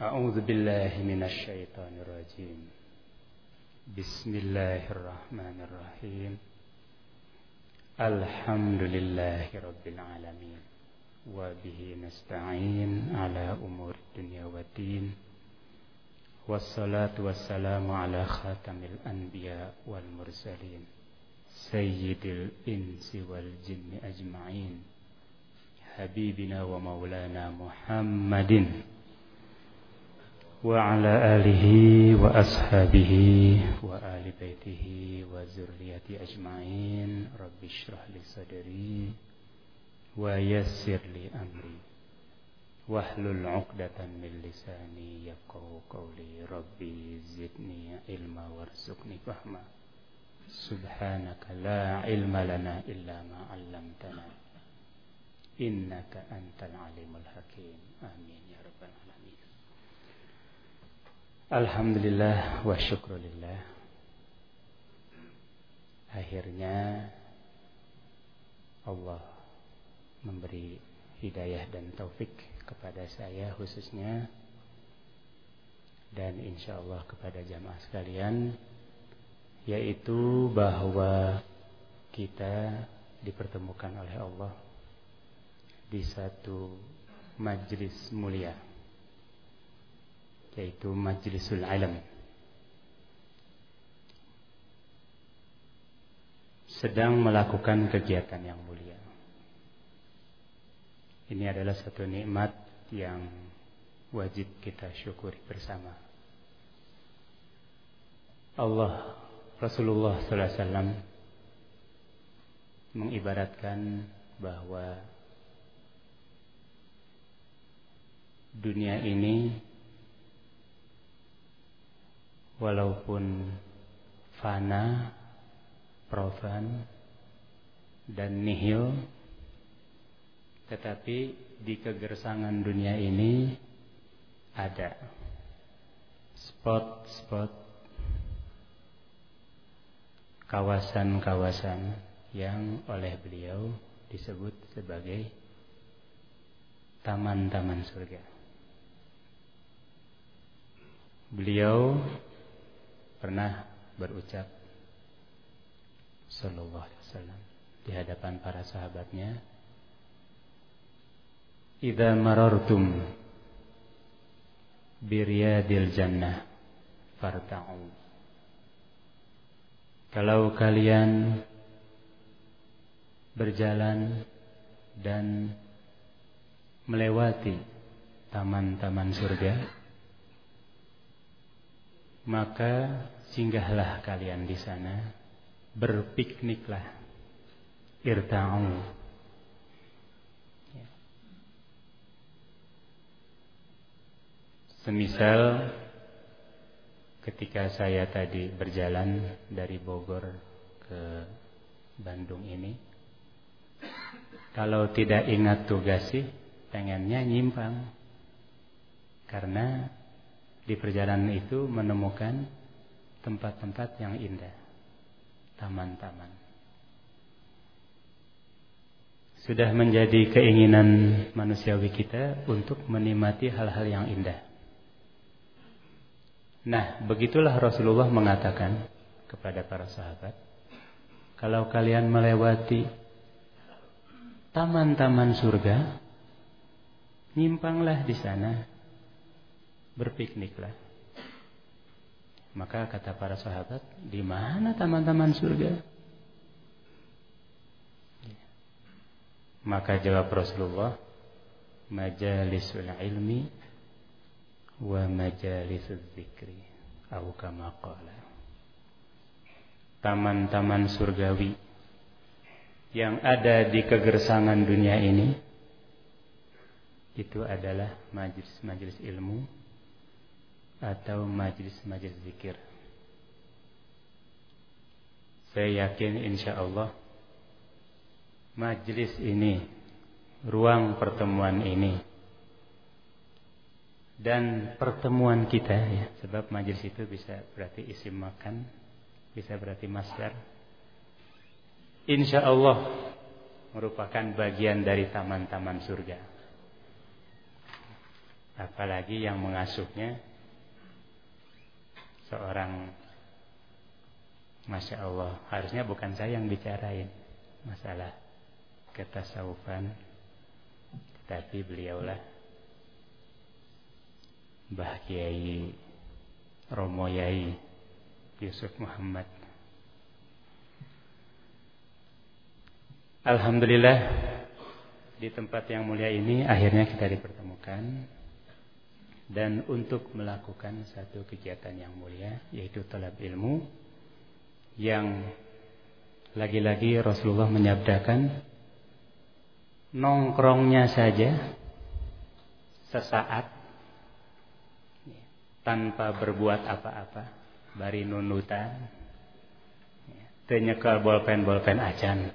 أعوذ بالله من الشيطان الرجيم. بسم الله الرحمن الرحيم. الحمد لله رب العالمين. وبه نستعين على أمور الدنيا والدين. والصلاة والسلام على خاتم الأنبياء والمرسلين. سيد الإنس والجن أجمعين. حبيبنا ومولانا محمد وعلى آله وأصحابه وآل بيته وذريته أجمعين رب اشرح لي صدري ويسر لي أمري واحلل عقدة من لساني يفقه قولي ربي زدني علما وارزقني فهما سبحانك لا علم لنا إلا ما علمتنا إنك أنت العليم الحكيم آمين يا رب العالمين Alhamdulillah wa syukrulillah. Akhirnya Allah memberi hidayah dan taufik kepada saya khususnya. Dan insya Allah kepada jamaah sekalian yaitu bahwa kita dipertemukan oleh Allah di satu majlis mulia yaitu majlisul alam. Sedang melakukan kegiatan yang mulia. Ini adalah satu nikmat yang wajib kita syukuri bersama. Allah Rasulullah SAW mengibaratkan bahwa dunia ini walaupun fana, profan, dan nihil, tetapi di kegersangan dunia ini ada spot-spot kawasan-kawasan yang oleh beliau disebut sebagai taman-taman surga. Beliau pernah berucap sallallahu alaihi wasallam di hadapan para sahabatnya Idza marartum biryadil jannah farta'u. Kalau kalian berjalan dan melewati taman-taman surga maka singgahlah kalian di sana berpikniklah irta'u ya. semisal ketika saya tadi berjalan dari Bogor ke Bandung ini kalau tidak ingat tugas sih pengennya nyimpang karena di perjalanan itu menemukan tempat-tempat yang indah, taman-taman. Sudah menjadi keinginan manusiawi kita untuk menikmati hal-hal yang indah. Nah, begitulah Rasulullah mengatakan kepada para sahabat, kalau kalian melewati taman-taman surga, nyimpanglah di sana berpikniklah. Maka kata para sahabat, di mana taman-taman surga? Maka jawab Rasulullah, majalisul ilmi wa majalisul zikri. Atau kama. Taman-taman surgawi yang ada di kegersangan dunia ini itu adalah majlis-majlis ilmu atau majlis-majlis zikir. Saya yakin insya Allah majlis ini, ruang pertemuan ini, dan pertemuan kita ya, sebab majlis itu bisa berarti isim makan, bisa berarti masdar. Insya Allah merupakan bagian dari taman-taman surga. Apalagi yang mengasuhnya seorang Masya Allah Harusnya bukan saya yang bicarain Masalah ketasawufan Tapi beliaulah Mbah Kiai Romo Yai Yusuf Muhammad. Alhamdulillah Di tempat yang mulia ini Akhirnya kita dipertemukan dan untuk melakukan satu kegiatan yang mulia yaitu talab ilmu yang lagi-lagi Rasulullah menyabdakan nongkrongnya saja sesaat tanpa berbuat apa-apa bari nunutan tenyekal bolpen-bolpen acan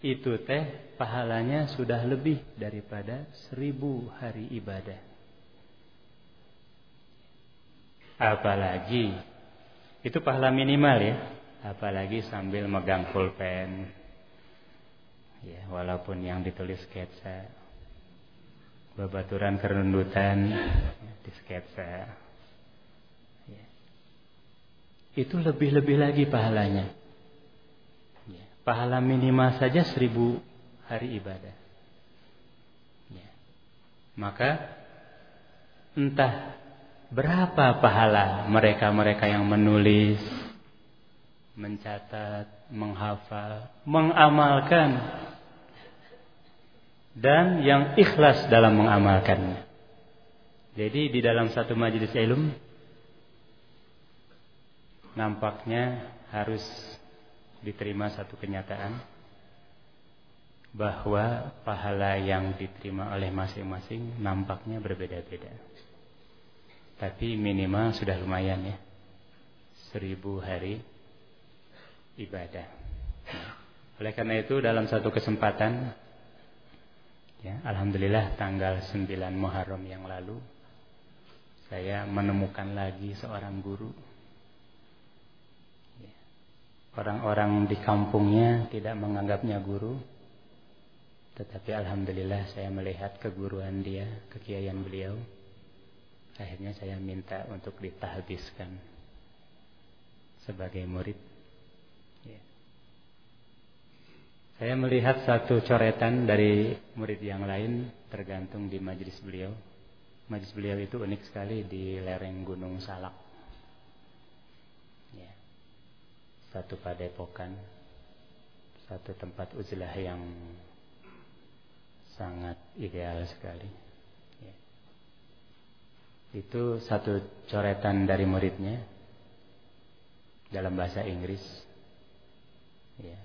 itu teh pahalanya sudah lebih daripada seribu hari ibadah. Apalagi itu pahala minimal ya, apalagi sambil megang pulpen. Ya, walaupun yang ditulis sketsa babaturan kerundutan ya, di sketsa. Ya. Itu lebih-lebih lagi pahalanya pahala minimal saja seribu hari ibadah. Ya. Maka entah berapa pahala mereka-mereka yang menulis, mencatat, menghafal, mengamalkan dan yang ikhlas dalam mengamalkannya. Jadi di dalam satu majelis ilmu nampaknya harus diterima satu kenyataan bahwa pahala yang diterima oleh masing-masing nampaknya berbeda-beda. Tapi minimal sudah lumayan ya. Seribu hari ibadah. oleh karena itu dalam satu kesempatan ya, Alhamdulillah tanggal 9 Muharram yang lalu saya menemukan lagi seorang guru Orang-orang di kampungnya tidak menganggapnya guru. Tetapi Alhamdulillah saya melihat keguruan dia, kekiaian beliau. Akhirnya saya minta untuk ditahbiskan sebagai murid. Ya. Saya melihat satu coretan dari murid yang lain tergantung di majlis beliau. Majlis beliau itu unik sekali di lereng Gunung Salak. Satu padepokan, satu tempat uzlah yang sangat ideal sekali. Ya. Itu satu coretan dari muridnya dalam bahasa Inggris. Ya.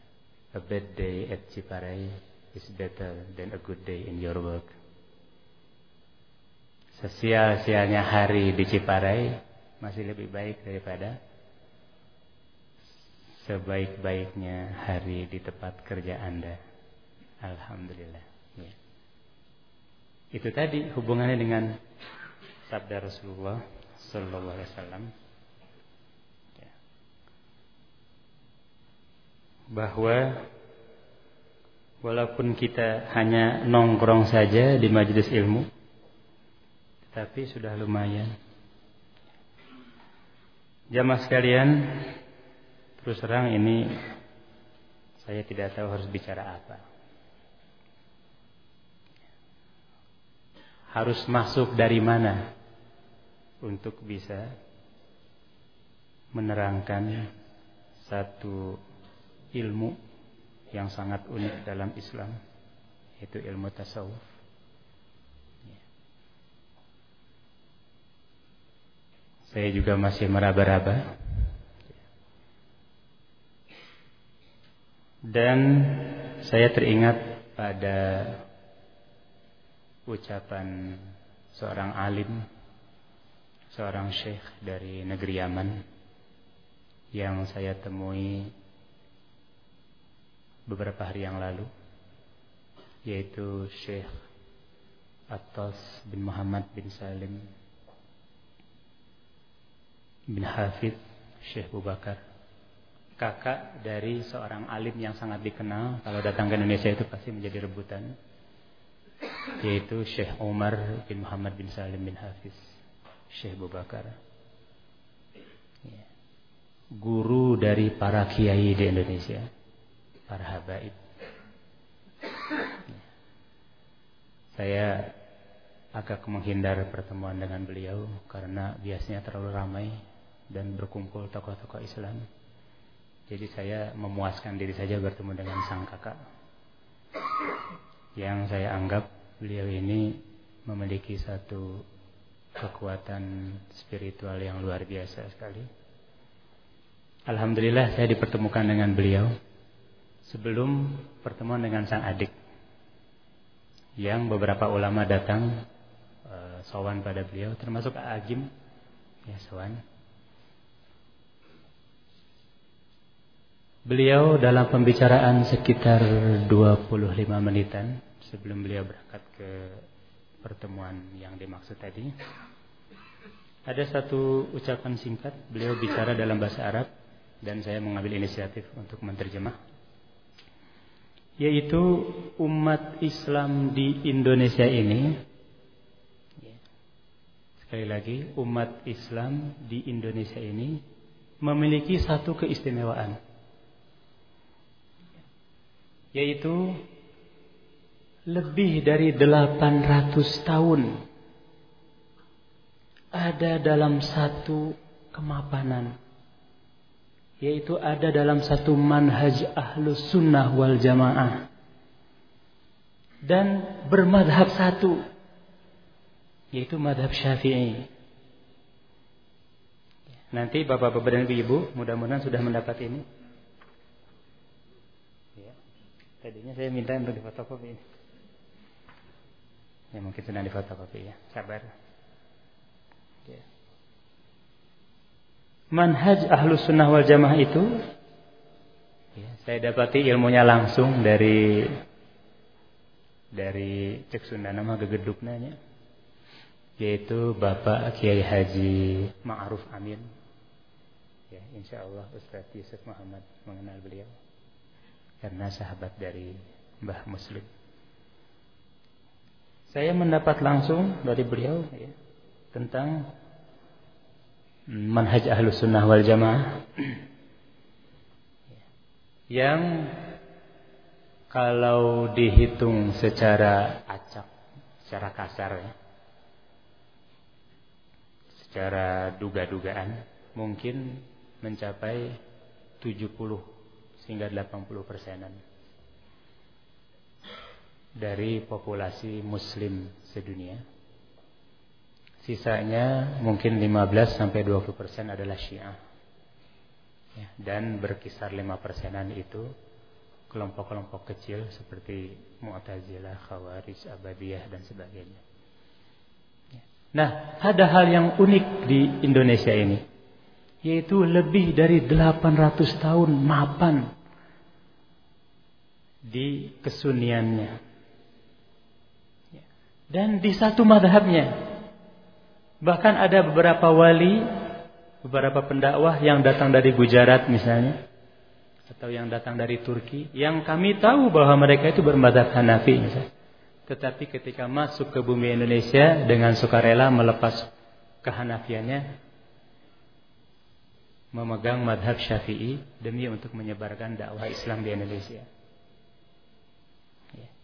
A bad day at Ciparai is better than a good day in your work. Sesial-sialnya hari di Ciparai masih lebih baik daripada sebaik-baiknya hari di tempat kerja Anda. Alhamdulillah. Ya. Itu tadi hubungannya dengan sabda Rasulullah Sallallahu Alaihi Wasallam. Ya. Bahwa walaupun kita hanya nongkrong saja di majelis ilmu, tapi sudah lumayan. Jamaah sekalian, Terus terang ini saya tidak tahu harus bicara apa. Harus masuk dari mana untuk bisa menerangkan satu ilmu yang sangat unik dalam Islam yaitu ilmu tasawuf. Saya juga masih meraba-raba Dan saya teringat pada ucapan seorang alim, seorang syekh dari negeri Yaman yang saya temui beberapa hari yang lalu, yaitu Syekh Atas bin Muhammad bin Salim bin Hafid Syekh Bubakar kakak dari seorang alim yang sangat dikenal kalau datang ke Indonesia itu pasti menjadi rebutan yaitu Syekh Umar bin Muhammad bin Salim bin Hafiz Syekh Abu Bakar ya. guru dari para kiai di Indonesia para habaib ya. saya agak menghindar pertemuan dengan beliau karena biasanya terlalu ramai dan berkumpul tokoh-tokoh Islam. Jadi saya memuaskan diri saja bertemu dengan sang kakak. Yang saya anggap beliau ini memiliki satu kekuatan spiritual yang luar biasa sekali. Alhamdulillah saya dipertemukan dengan beliau sebelum pertemuan dengan sang adik yang beberapa ulama datang sowan pada beliau termasuk Agim ya sowan Beliau dalam pembicaraan sekitar 25 menitan sebelum beliau berangkat ke pertemuan yang dimaksud tadi. Ada satu ucapan singkat, beliau bicara dalam bahasa Arab dan saya mengambil inisiatif untuk menerjemah. Yaitu umat Islam di Indonesia ini Sekali lagi, umat Islam di Indonesia ini memiliki satu keistimewaan. Yaitu lebih dari 800 tahun ada dalam satu kemapanan. Yaitu ada dalam satu manhaj ahlus sunnah wal jamaah. Dan bermadhab satu yaitu madhab syafi'i. Nanti bapak-bapak dan ibu mudah-mudahan sudah mendapat ini. Ya. Tadinya saya minta untuk difotokopi ini. Ya mungkin sedang difotokopi ya. Sabar. Ya. Manhaj ahlus sunnah wal jamaah itu ya, saya dapati ilmunya langsung dari dari cek Sunda nama gegeduknya yaitu Bapak Kiai Haji Ma'ruf Amin. Ya, insya Allah Ustaz Yusuf Muhammad mengenal beliau karena sahabat dari Mbah Muslim. Saya mendapat langsung dari beliau ya, tentang manhaj ahlus sunnah wal jamaah yang kalau dihitung secara acak, secara kasar ya, secara duga-dugaan mungkin mencapai 70 hingga 80 persenan dari populasi muslim sedunia. Sisanya mungkin 15 sampai 20 persen adalah Syiah. Ya, dan berkisar 5 persenan itu kelompok-kelompok kecil seperti Mu'tazilah, Khawarij, Abadiyah dan sebagainya. Nah, ada hal yang unik di Indonesia ini. Yaitu lebih dari 800 tahun mapan di kesuniannya. Dan di satu madhabnya. Bahkan ada beberapa wali, beberapa pendakwah yang datang dari Gujarat misalnya. Atau yang datang dari Turki. Yang kami tahu bahwa mereka itu bermadhab Hanafi misalnya. Tetapi ketika masuk ke bumi Indonesia dengan sukarela melepas kehanafiannya memegang madhab syafi'i demi untuk menyebarkan dakwah Islam di Indonesia.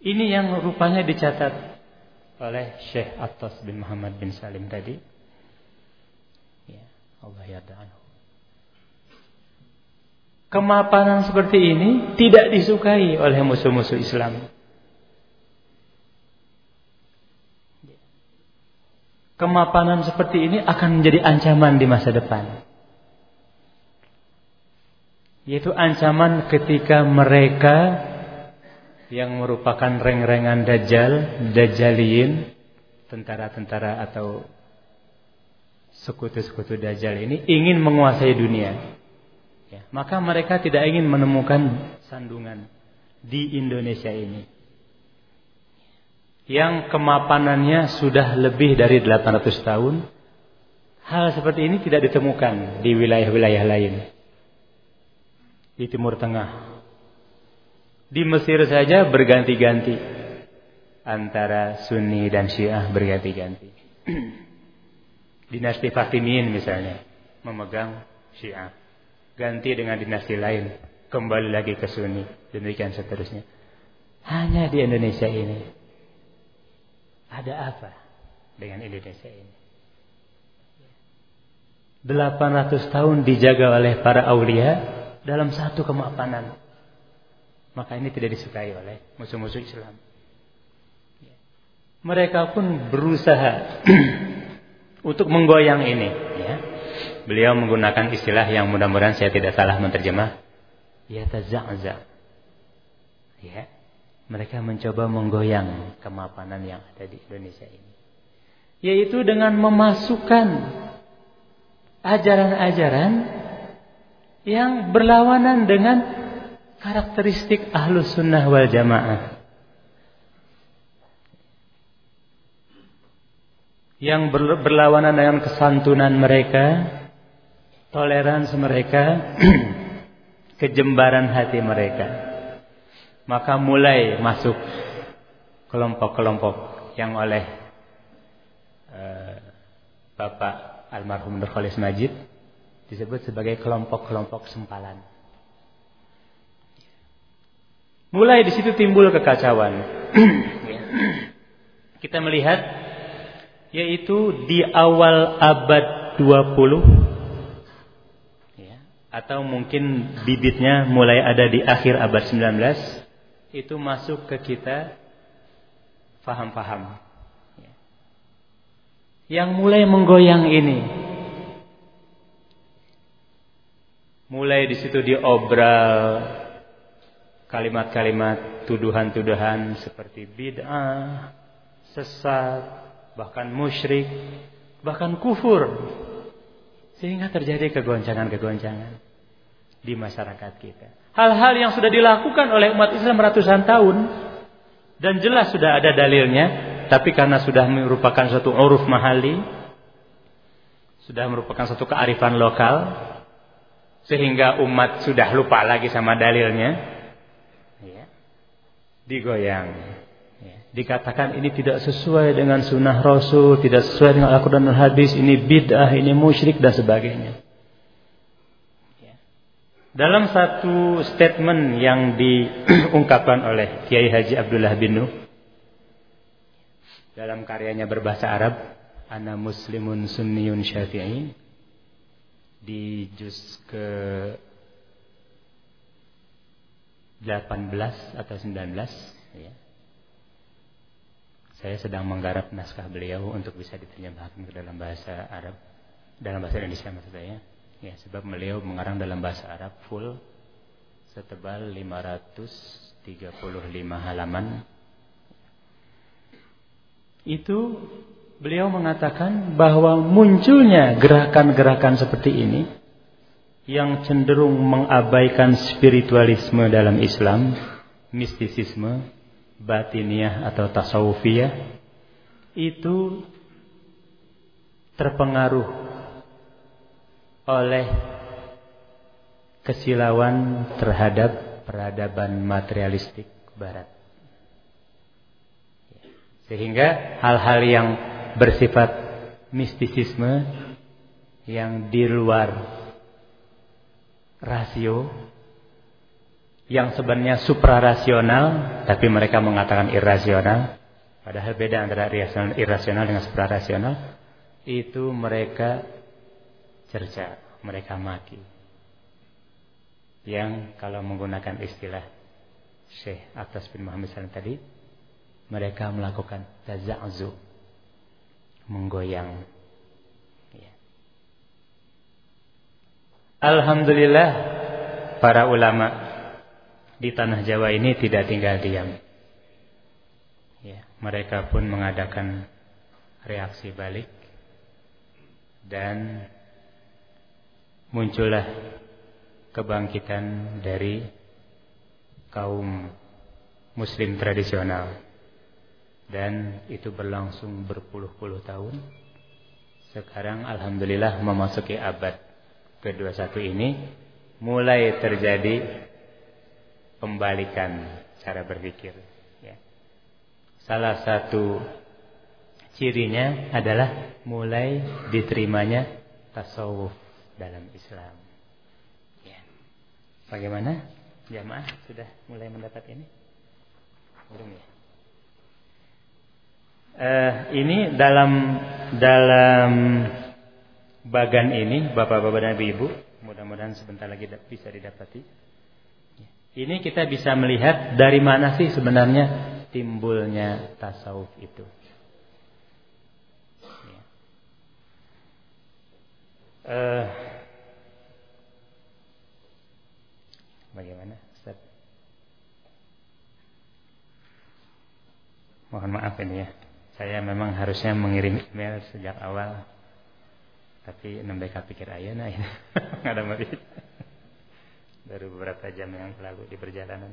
Ini yang rupanya dicatat oleh Syekh Atas bin Muhammad bin Salim tadi. Ya, Allah. Kemapanan seperti ini tidak disukai oleh musuh-musuh Islam. kemapanan seperti ini akan menjadi ancaman di masa depan. Yaitu ancaman ketika mereka yang merupakan reng-rengan dajjal, dajjaliin, tentara-tentara atau sekutu-sekutu dajjal ini ingin menguasai dunia. Ya, maka mereka tidak ingin menemukan sandungan di Indonesia ini yang kemapanannya sudah lebih dari 800 tahun. Hal seperti ini tidak ditemukan di wilayah-wilayah lain. Di Timur Tengah. Di Mesir saja berganti-ganti. antara Sunni dan Syiah berganti-ganti. dinasti Fatimiyin misalnya memegang Syiah. Ganti dengan dinasti lain, kembali lagi ke Sunni, demikian seterusnya. Hanya di Indonesia ini. Ada apa dengan Indonesia ini? 800 tahun dijaga oleh para aulia dalam satu kemapanan. Maka ini tidak disukai oleh musuh-musuh Islam. Mereka pun berusaha untuk menggoyang ini. Ya. Beliau menggunakan istilah yang mudah-mudahan saya tidak salah menerjemah. Ya taza'za. Ya. Mereka mencoba menggoyang kemapanan yang ada di Indonesia ini. Yaitu dengan memasukkan ajaran-ajaran yang berlawanan dengan karakteristik ahlus sunnah wal jamaah. Yang berlawanan dengan kesantunan mereka, toleransi mereka, kejembaran hati mereka. Maka mulai masuk kelompok-kelompok yang oleh uh, Bapak almarhum Nur Khalis Majid disebut sebagai kelompok-kelompok sempalan. Mulai di situ timbul kekacauan. Kita melihat yaitu di awal abad 20 ya, atau mungkin bibitnya mulai ada di akhir abad 19 itu masuk ke kita faham-faham ya. yang mulai menggoyang ini mulai di situ diobral kalimat-kalimat tuduhan-tuduhan seperti bid'ah, sesat, bahkan musyrik, bahkan kufur. Sehingga terjadi kegoncangan-kegoncangan di masyarakat kita. Hal-hal yang sudah dilakukan oleh umat Islam ratusan tahun dan jelas sudah ada dalilnya, tapi karena sudah merupakan satu uruf mahali, sudah merupakan satu kearifan lokal, sehingga umat sudah lupa lagi sama dalilnya, digoyang. Ya. Dikatakan ini tidak sesuai dengan sunnah Rasul, tidak sesuai dengan Al-Quran dan Hadis, ini bid'ah, ini musyrik dan sebagainya. Ya. Dalam satu statement yang diungkapkan oleh Kiai Haji Abdullah bin Nuh dalam karyanya berbahasa Arab, Ana Muslimun Sunniyun Syafi'i di juz ke 18 atau 19 ya. Saya sedang menggarap naskah beliau untuk bisa diterjemahkan ke dalam bahasa Arab dalam bahasa Indonesia maksud saya. Ya, sebab beliau mengarang dalam bahasa Arab full setebal 535 halaman. Itu beliau mengatakan bahwa munculnya gerakan-gerakan seperti ini yang cenderung mengabaikan spiritualisme dalam Islam, mistisisme, batiniah atau tasawufiyah, itu terpengaruh oleh kesilauan terhadap peradaban materialistik barat. Sehingga hal-hal yang bersifat mistisisme yang di luar rasio yang sebenarnya suprarasional tapi mereka mengatakan irasional padahal beda antara irasional dengan suprarasional. Itu mereka cerca mereka maki. Yang kalau menggunakan istilah Syekh Atas bin Muhammad SAW tadi mereka melakukan taza'zu menggoyang Alhamdulillah para ulama di tanah Jawa ini tidak tinggal diam. Ya, mereka pun mengadakan reaksi balik dan muncullah kebangkitan dari kaum muslim tradisional dan itu berlangsung berpuluh-puluh tahun. Sekarang alhamdulillah memasuki abad kedua satu ini mulai terjadi pembalikan cara berpikir. Ya. salah satu cirinya adalah mulai diterimanya tasawuf dalam Islam. Ya. Bagaimana? Jamaah sudah mulai mendapat ini? Belum ya? Uh, ini dalam dalam bagan ini Bapak-bapak dan Ibu, mudah-mudahan sebentar lagi bisa didapati. Ini kita bisa melihat dari mana sih sebenarnya timbulnya tasawuf itu. Uh, bagaimana Ustaz? Mohon maaf ini ya. Saya memang harusnya mengirim email sejak awal. Tapi nembeka pikir nah ini. ada mati. Baru beberapa jam yang lalu di perjalanan.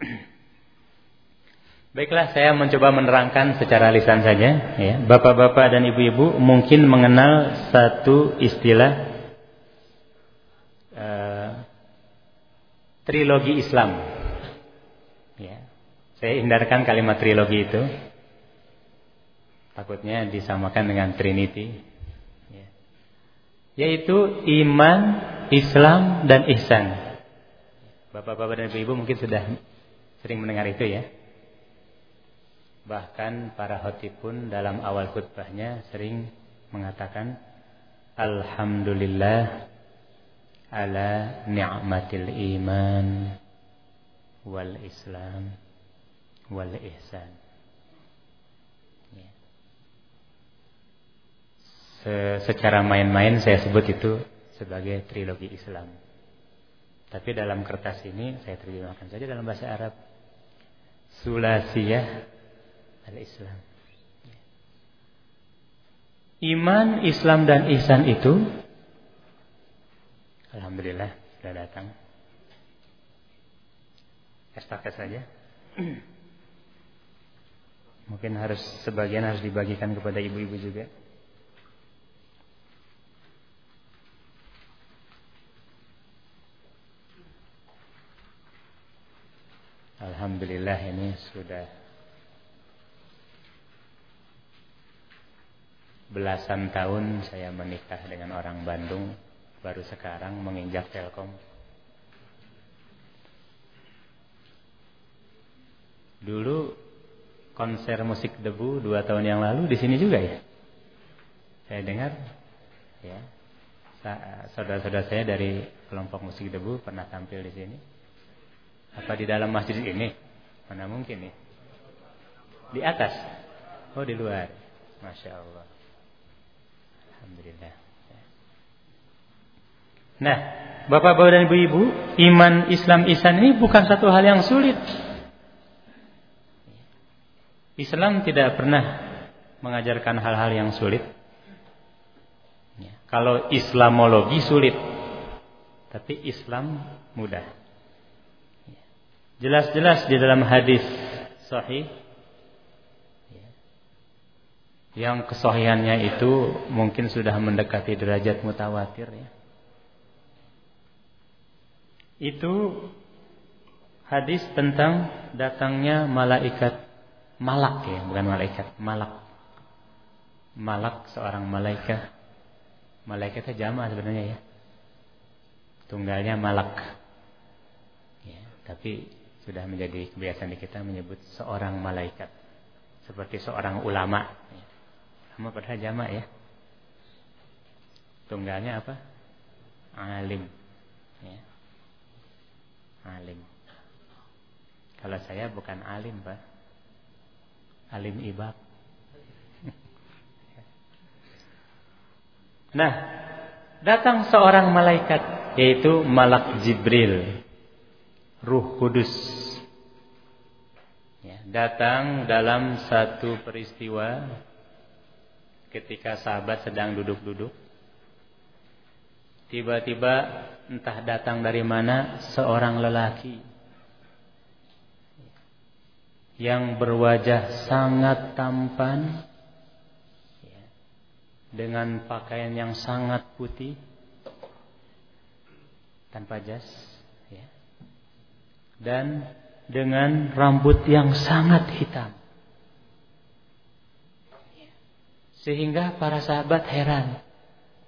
Baiklah, saya mencoba menerangkan secara lisan saja. Ya. Bapak-bapak dan ibu-ibu mungkin mengenal satu istilah uh, trilogi Islam. Ya. Saya hindarkan kalimat trilogi itu. Takutnya disamakan dengan Trinity. Ya. Yaitu iman, Islam, dan ihsan. Bapak-bapak dan ibu-ibu mungkin sudah sering mendengar itu ya. Bahkan para khotib pun dalam awal khutbahnya sering mengatakan Alhamdulillah ala ni'matil iman wal islam wal ihsan. Ya. Secara main-main saya sebut itu sebagai trilogi Islam. Tapi dalam kertas ini saya terjemahkan saja dalam bahasa Arab. Sulasiyah al-Islam. Iman, Islam dan ihsan itu Alhamdulillah sudah datang. Estafet saja. Mungkin harus sebagian harus dibagikan kepada ibu-ibu juga. Alhamdulillah ini sudah Belasan tahun saya menikah dengan orang Bandung. Baru sekarang menginjak Telkom. Dulu konser musik debu dua tahun yang lalu di sini juga ya? Saya dengar ya. Saudara-saudara saya dari kelompok musik debu pernah tampil di sini. Apa di dalam masjid ini? Mana mungkin nih Di atas Oh di luar Masya Allah Alhamdulillah. Nah, Bapak-bapak dan Ibu-ibu, iman Islam Ihsan ini bukan satu hal yang sulit. Islam tidak pernah mengajarkan hal-hal yang sulit. Ya, kalau Islamologi sulit, tapi Islam mudah. Ya, jelas-jelas di dalam hadis sahih yang kesohiannya itu mungkin sudah mendekati derajat mutawatir ya. Itu hadis tentang datangnya malaikat malak ya, bukan malaikat, malak. Malak seorang malaikat. Malaikatnya jamaah sebenarnya ya. Tunggalnya malak. Ya, tapi sudah menjadi kebiasaan kita menyebut seorang malaikat seperti seorang ulama. Sama pada jamak ya. Tunggalnya apa? Alim. Ya. Alim. Kalau saya bukan alim, Pak. Alim ibab. nah, datang seorang malaikat yaitu Malak Jibril, Ruh Kudus. Ya, datang dalam satu peristiwa ketika sahabat sedang duduk-duduk. Tiba-tiba entah datang dari mana seorang lelaki yang berwajah sangat tampan dengan pakaian yang sangat putih tanpa jas ya. Dan dengan rambut yang sangat hitam. Sehingga para sahabat heran.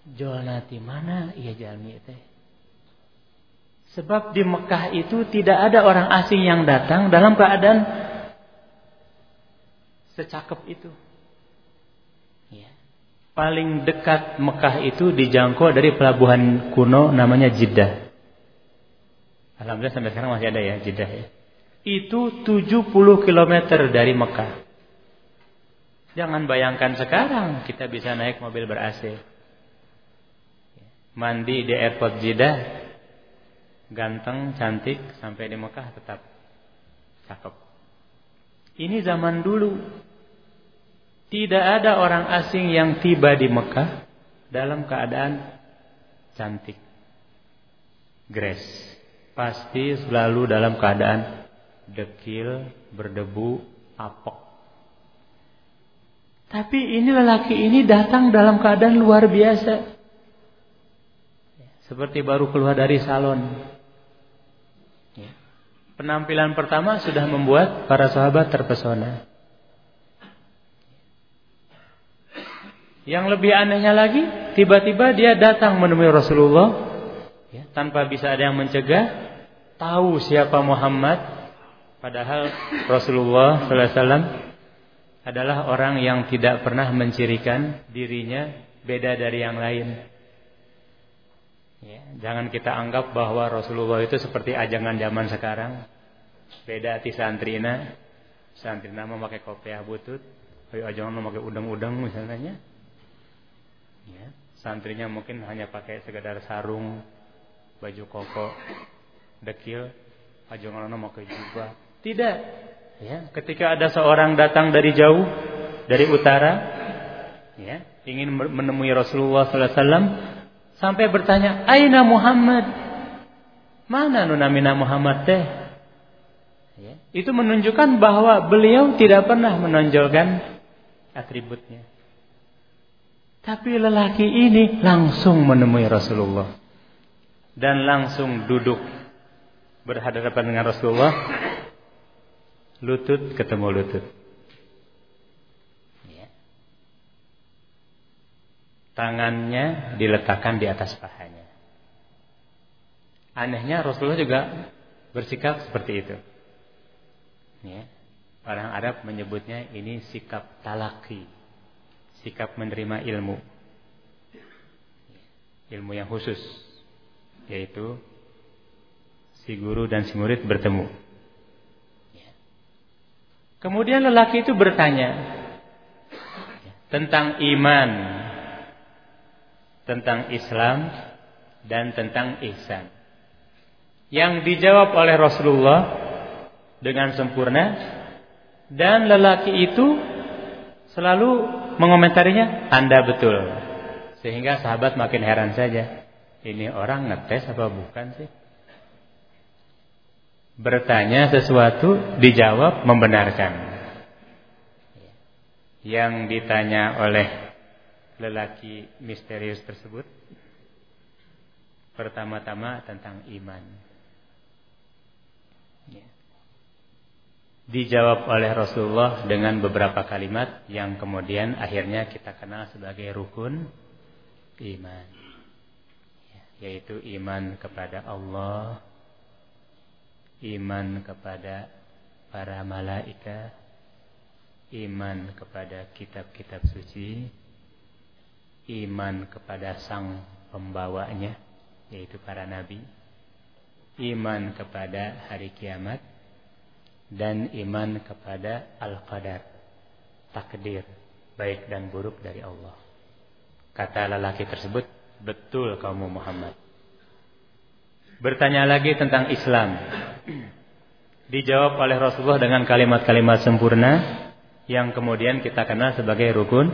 Jual nanti mana ia jalmi teh? Sebab di Mekah itu tidak ada orang asing yang datang dalam keadaan secakep itu. Ya. Paling dekat Mekah itu dijangkau dari pelabuhan kuno namanya Jeddah. Alhamdulillah sampai sekarang masih ada ya Jeddah ya. Itu 70 km dari Mekah. Jangan bayangkan sekarang kita bisa naik mobil ber-AC. Mandi di airport Jeddah, ganteng, cantik, sampai di Mekah tetap cakep. Ini zaman dulu. Tidak ada orang asing yang tiba di Mekah dalam keadaan cantik. Grace. Pasti selalu dalam keadaan dekil, berdebu, apok. Tapi ini lelaki ini datang dalam keadaan luar biasa. Seperti baru keluar dari salon. Ya. Penampilan pertama sudah membuat para sahabat terpesona. Yang lebih anehnya lagi, tiba-tiba dia datang menemui Rasulullah ya, tanpa bisa ada yang mencegah, tahu siapa Muhammad, padahal Rasulullah SAW adalah orang yang tidak pernah mencirikan dirinya beda dari yang lain. Ya, jangan kita anggap bahwa Rasulullah itu seperti ajangan zaman sekarang. Beda ti santrina. Santrina memakai kopiah butut. Ayo ajangan memakai udang-udang misalnya. Ya, santrinya mungkin hanya pakai sekedar sarung, baju koko, dekil. Ajangan memakai jubah. Tidak. Ya, ketika ada seorang datang dari jauh, dari utara, ya, ingin menemui Rasulullah SAW, sampai bertanya, Aina Muhammad? Mana nunamina Muhammad teh? Ya, itu menunjukkan bahwa beliau tidak pernah menonjolkan atributnya. Tapi lelaki ini langsung menemui Rasulullah. Dan langsung duduk berhadapan dengan Rasulullah lutut ketemu lutut. Ya. Tangannya diletakkan di atas pahanya. Anehnya Rasulullah juga bersikap seperti itu. Ya. Orang Arab menyebutnya ini sikap talaki. Sikap menerima ilmu. Ilmu yang khusus. Yaitu si guru dan si murid bertemu. Kemudian lelaki itu bertanya tentang iman, tentang Islam, dan tentang ihsan. Yang dijawab oleh Rasulullah dengan sempurna dan lelaki itu selalu mengomentarinya Anda betul. Sehingga sahabat makin heran saja. Ini orang ngetes apa bukan sih? bertanya sesuatu dijawab membenarkan. Yang ditanya oleh lelaki misterius tersebut pertama-tama tentang iman. Ya. Dijawab oleh Rasulullah dengan beberapa kalimat yang kemudian akhirnya kita kenal sebagai rukun iman. Ya, yaitu iman kepada Allah, iman kepada para malaikat, iman kepada kitab-kitab suci, iman kepada sang pembawanya, yaitu para nabi, iman kepada hari kiamat, dan iman kepada al-qadar, takdir, baik dan buruk dari Allah. Kata lelaki tersebut, betul kamu Muhammad. Bertanya lagi tentang Islam. Dijawab oleh Rasulullah dengan kalimat-kalimat sempurna yang kemudian kita kenal sebagai rukun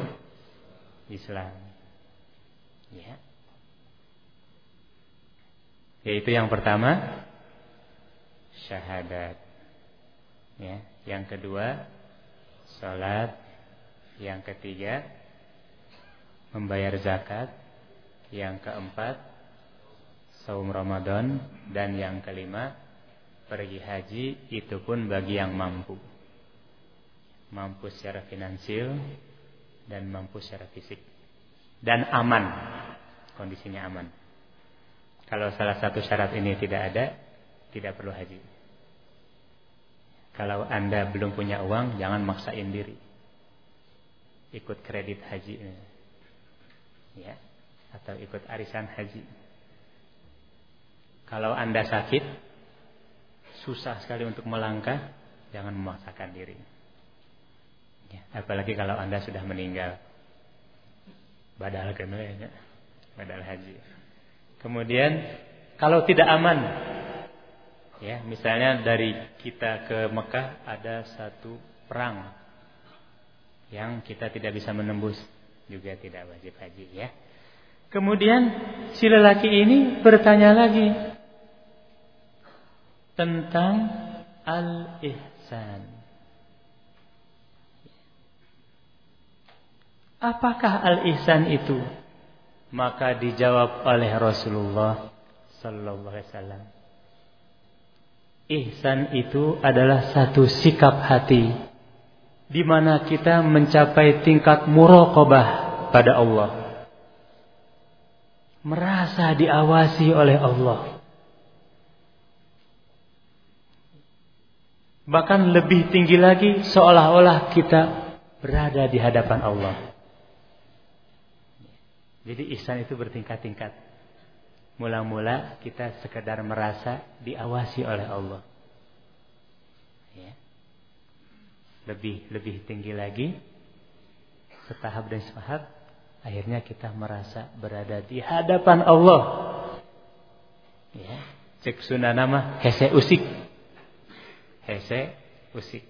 Islam. Ya. Yaitu yang pertama syahadat. Ya, yang kedua salat, yang ketiga membayar zakat, yang keempat saum Ramadan dan yang kelima pergi haji itu pun bagi yang mampu. Mampu secara finansial dan mampu secara fisik. Dan aman. Kondisinya aman. Kalau salah satu syarat ini tidak ada, tidak perlu haji. Kalau Anda belum punya uang, jangan maksain diri. Ikut kredit haji. Ya. Atau ikut arisan haji. Kalau Anda sakit, susah sekali untuk melangkah, jangan memaksakan diri. Ya, apalagi kalau Anda sudah meninggal. Badal ya, badal haji. Kemudian kalau tidak aman, ya misalnya dari kita ke Mekah ada satu perang yang kita tidak bisa menembus, juga tidak wajib haji ya. Kemudian si lelaki ini bertanya lagi, tentang al-ihsan. Apakah al-ihsan itu? Maka dijawab oleh Rasulullah sallallahu alaihi wasallam. Ihsan itu adalah satu sikap hati di mana kita mencapai tingkat muraqabah pada Allah. Merasa diawasi oleh Allah. Bahkan lebih tinggi lagi seolah-olah kita berada di hadapan Allah. Jadi ihsan itu bertingkat-tingkat. Mula-mula kita sekedar merasa diawasi oleh Allah. Ya. Lebih lebih tinggi lagi setahap dan setahap akhirnya kita merasa berada di hadapan Allah. Ya. Cek sunana mah hese usik hese usik.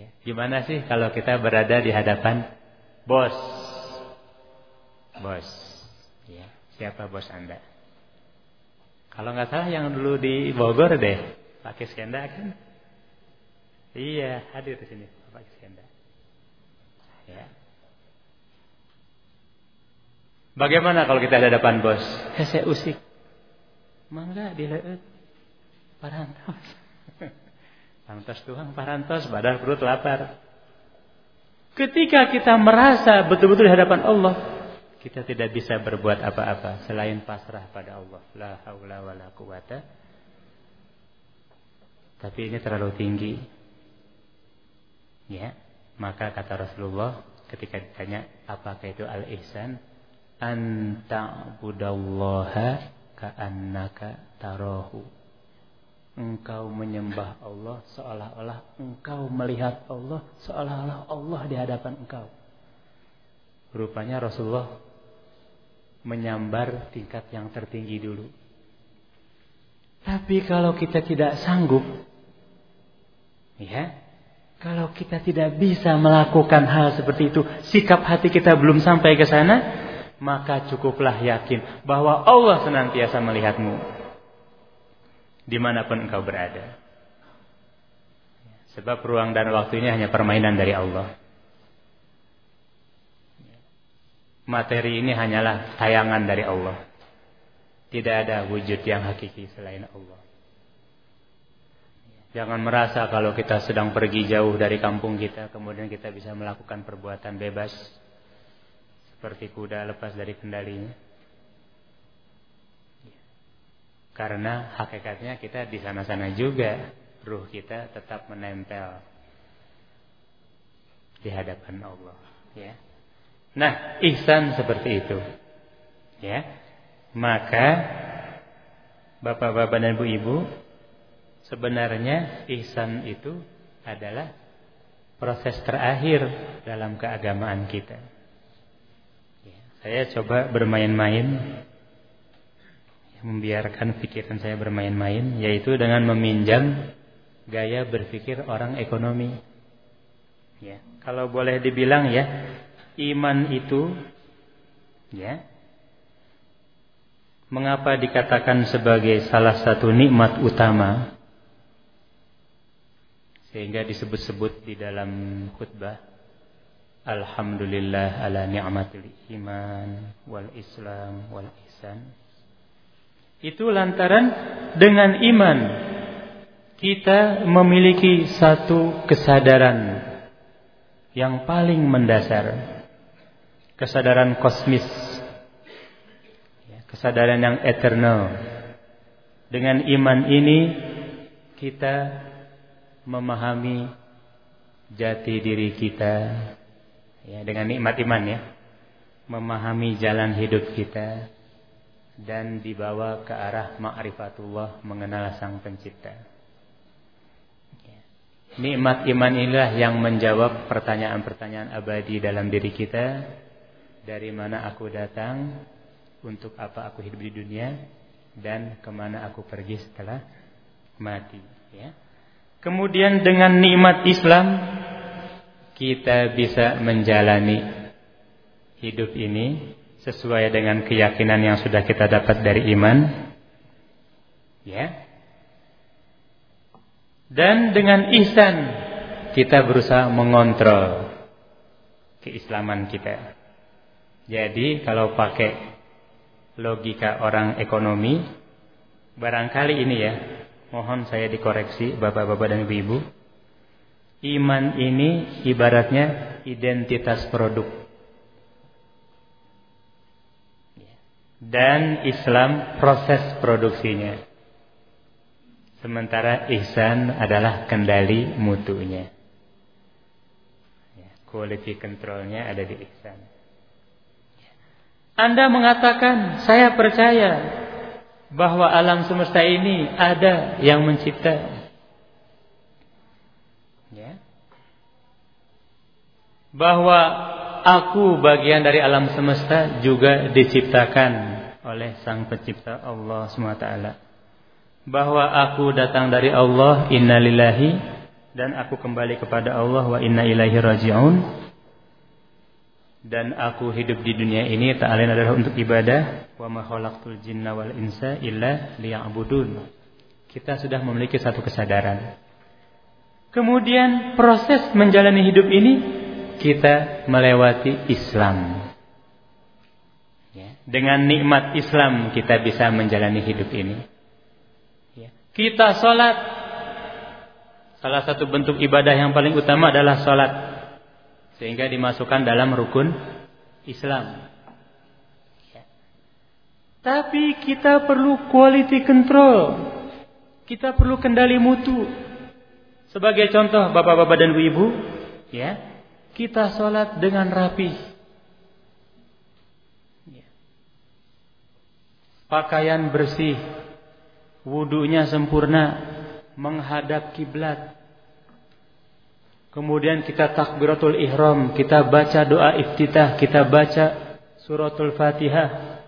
Ya. Gimana sih kalau kita berada di hadapan bos? Bos. Ya. Siapa bos Anda? Kalau nggak salah yang dulu di Bogor deh, pakai skenda kan? Iya, hadir di sini pakai skenda. Ya. Bagaimana kalau kita di hadapan bos? Hese usik. Mangga dileut. Parantos. Pantas Tuhan, parantos, badan perut lapar. Ketika kita merasa betul-betul di hadapan Allah, kita tidak bisa berbuat apa-apa selain pasrah pada Allah. La haula wala quwata. Tapi ini terlalu tinggi. Ya, maka kata Rasulullah ketika ditanya apakah itu al-ihsan, budallaha ka'annaka tarahu engkau menyembah Allah seolah-olah engkau melihat Allah seolah-olah Allah di hadapan engkau. Rupanya Rasulullah menyambar tingkat yang tertinggi dulu. Tapi kalau kita tidak sanggup, ya, kalau kita tidak bisa melakukan hal seperti itu, sikap hati kita belum sampai ke sana, maka cukuplah yakin bahwa Allah senantiasa melihatmu di mana pun engkau berada. Sebab ruang dan waktu ini hanya permainan dari Allah. Materi ini hanyalah tayangan dari Allah. Tidak ada wujud yang hakiki selain Allah. Jangan merasa kalau kita sedang pergi jauh dari kampung kita, kemudian kita bisa melakukan perbuatan bebas. Seperti kuda lepas dari kendalinya. Karena hakikatnya kita di sana-sana juga ruh kita tetap menempel di hadapan Allah, ya. Nah, ihsan seperti itu. Ya. Maka Bapak-bapak dan ibu-ibu sebenarnya ihsan itu adalah proses terakhir dalam keagamaan kita. Ya, saya coba bermain-main. Membiarkan pikiran saya bermain-main yaitu dengan meminjam gaya berpikir orang ekonomi. Ya, kalau boleh dibilang ya, iman itu ya mengapa dikatakan sebagai salah satu nikmat utama? Sehingga disebut-sebut di dalam khutbah Alhamdulillah ala ni'matil iman wal islam wal ihsan. Itu lantaran dengan iman kita memiliki satu kesadaran yang paling mendasar, kesadaran kosmis, ya, kesadaran yang eternal. Dengan iman ini kita memahami jati diri kita ya dengan nikmat iman ya. Memahami jalan hidup kita dan dibawa ke arah ma'rifatullah mengenal sang pencipta. Ya. nikmat iman inilah yang menjawab pertanyaan-pertanyaan abadi dalam diri kita. Dari mana aku datang untuk apa aku hidup di dunia dan ke mana aku pergi setelah mati ya. Kemudian dengan nikmat Islam kita bisa menjalani hidup ini sesuai dengan keyakinan yang sudah kita dapat dari iman. Ya. Dan dengan ihsan kita berusaha mengontrol keislaman kita. Jadi kalau pakai logika orang ekonomi barangkali ini ya Mohon saya dikoreksi Bapak-bapak dan Ibu-ibu. Iman ini ibaratnya identitas produk. Dan Islam proses produksinya. Sementara ihsan adalah kendali mutunya. Ya, quality controlnya ada di ihsan. Anda mengatakan, saya percaya bahwa alam semesta ini ada yang mencipta. Bahwa aku bagian dari alam semesta juga diciptakan oleh Sang Pencipta Allah SWT. Bahwa aku datang dari Allah, innalillahi dan aku kembali kepada Allah wa inna ilaihi raji'un. Dan aku hidup di dunia ini tak lain adalah untuk ibadah. Wa ma khalaqtul jinna wal insa illa liya'budun. Kita sudah memiliki satu kesadaran. Kemudian proses menjalani hidup ini kita melewati Islam ya. dengan nikmat Islam kita bisa menjalani hidup ini ya. kita sholat salah satu bentuk ibadah yang paling utama adalah sholat sehingga dimasukkan dalam rukun Islam. Ya. Tapi kita perlu quality control. Kita perlu kendali mutu. Sebagai contoh Bapak-bapak dan Ibu, ya. Kita sholat dengan rapi. Ya. Pakaian bersih, wudhunya sempurna, menghadap kiblat, Kemudian kita takbiratul ihram, kita baca doa iftitah, kita baca suratul Fatihah.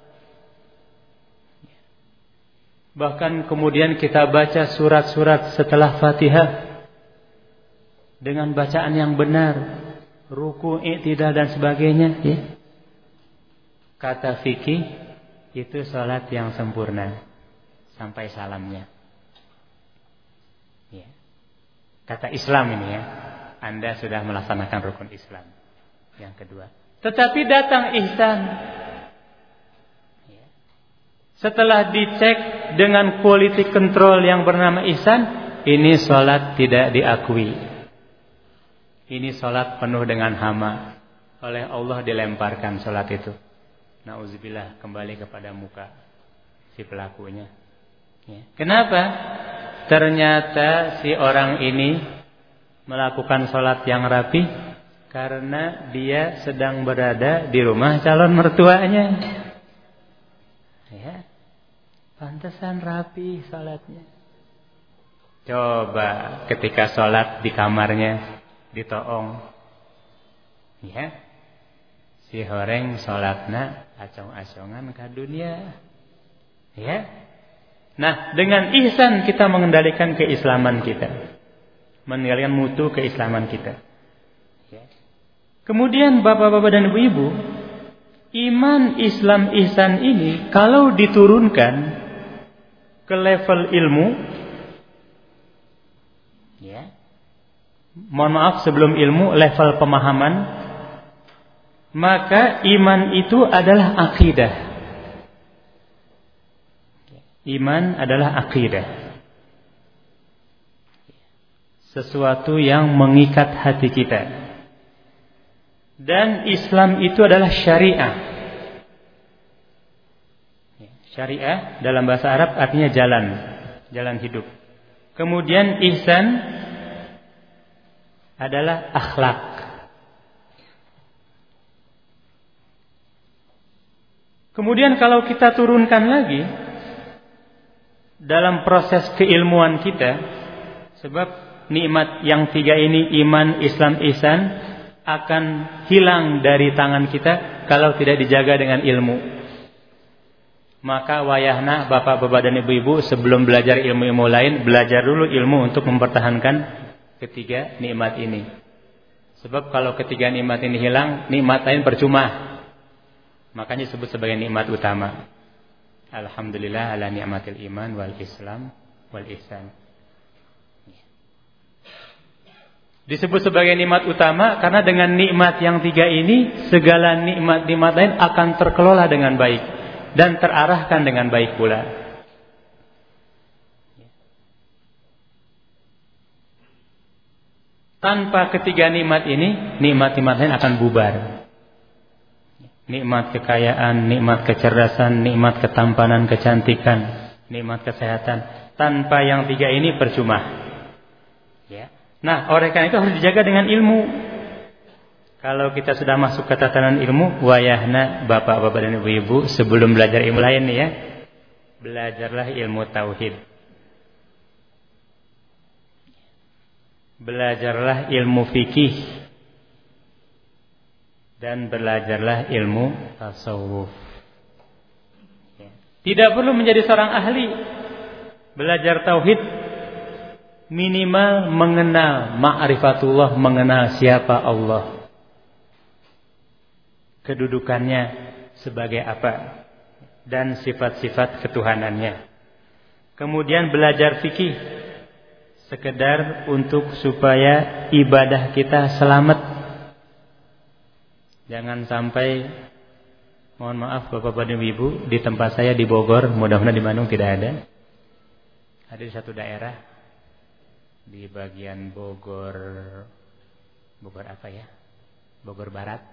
Bahkan kemudian kita baca surat-surat setelah Fatihah. Dengan bacaan yang benar, ruku, i'tidal dan sebagainya, ya. Kata fikih itu salat yang sempurna sampai salamnya. Ya. Kata Islam ini ya. Anda sudah melaksanakan rukun Islam. Yang kedua. Tetapi datang ihsan. Ya. Setelah dicek dengan quality control yang bernama ihsan, ini sholat tidak diakui. Ini sholat penuh dengan hama. Oleh Allah dilemparkan sholat itu. Nauzubillah kembali kepada muka si pelakunya. Ya. Kenapa? Ternyata si orang ini melakukan sholat yang rapi karena dia sedang berada di rumah calon mertuanya. Ya, pantesan rapi sholatnya. Coba ketika sholat di kamarnya ditoong, ya, si horeng sholatnya acong-acongan ke dunia, ya. Nah, dengan ihsan kita mengendalikan keislaman kita meninggalkan mutu keislaman kita. Ya. Kemudian bapak-bapak dan ibu-ibu, iman Islam ihsan ini kalau diturunkan ke level ilmu, ya, mohon maaf sebelum ilmu level pemahaman, maka iman itu adalah akidah. Iman adalah akidah. sesuatu yang mengikat hati kita. Dan Islam itu adalah syariah. Syariah dalam bahasa Arab artinya jalan, jalan hidup. Kemudian ihsan adalah akhlak. Kemudian kalau kita turunkan lagi dalam proses keilmuan kita, sebab nikmat yang tiga ini iman, Islam, ihsan akan hilang dari tangan kita kalau tidak dijaga dengan ilmu. Maka wayahna bapak-bapak dan ibu-ibu sebelum belajar ilmu-ilmu lain, belajar dulu ilmu untuk mempertahankan ketiga nikmat ini. Sebab kalau ketiga nikmat ini hilang, nikmat lain percuma. Makanya disebut sebagai nikmat utama. Alhamdulillah ala ni'matil iman wal Islam wal ihsan. Disebut sebagai nikmat utama karena dengan nikmat yang tiga ini segala nikmat-nikmat lain akan terkelola dengan baik dan terarahkan dengan baik pula. Tanpa ketiga nikmat ini, nikmat-nikmat lain akan bubar nikmat kekayaan, nikmat kecerdasan, nikmat ketampanan, kecantikan, nikmat kesehatan. Tanpa yang tiga ini percuma. Ya. Nah, oleh karena itu harus dijaga dengan ilmu. Kalau kita sudah masuk ke tatanan ilmu, wayahna bapak-bapak dan ibu-ibu sebelum belajar ilmu lain nih ya, belajarlah ilmu tauhid. Belajarlah ilmu fikih dan belajarlah ilmu tasawuf. Tidak perlu menjadi seorang ahli. Belajar tauhid minimal mengenal ma'rifatullah, mengenal siapa Allah. Kedudukannya sebagai apa dan sifat-sifat ketuhanannya. Kemudian belajar fikih sekedar untuk supaya ibadah kita selamat Jangan sampai mohon maaf Bapak-bapak dan Ibu di tempat saya di Bogor, mudah-mudahan di Bandung tidak ada. Ada di satu daerah di bagian Bogor Bogor apa ya? Bogor Barat.